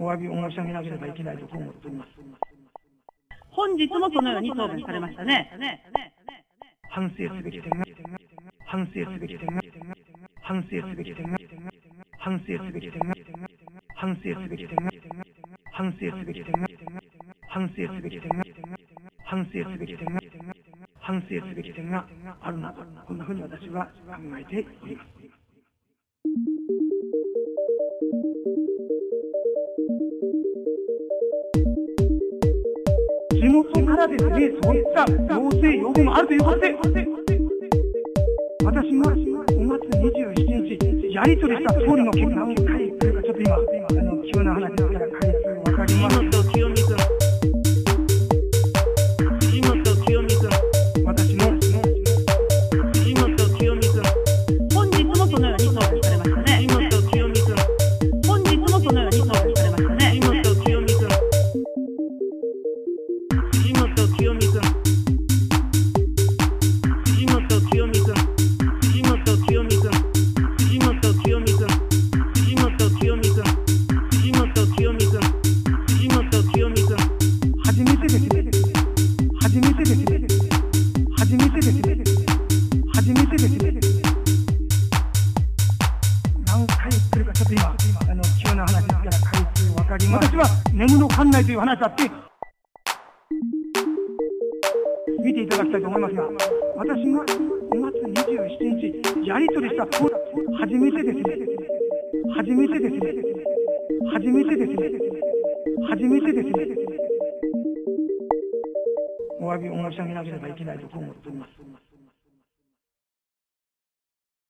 お詫びを申し上げなければいけないと思っております。本日もそのように答弁されましたね。反省すべき点が、反省すべき点が、反省すべき点が、反省すべき点が、反省すべき点が、反省すべき点が、反省すべき点が、反省すべき点が、反省すべき点があるなと、こんなふうに私は考えております。地元からですね、そういった要請、要望もあるということで、私が5月27日、やり取りした総理の結果を書いてるか、ちょっと今、あの急な話ですから、初めてですね、初めてですね、何回言ってるか、ちょっと今、あの急な話ですから、回数わかります。私は眠の館内という話だって、見ていただきたいと思いますが、私が5月27日、やり取りした通り、初めてですね、初めてですね、初めてですね、初めてですね、詫び申し上げなければいけないと思っております。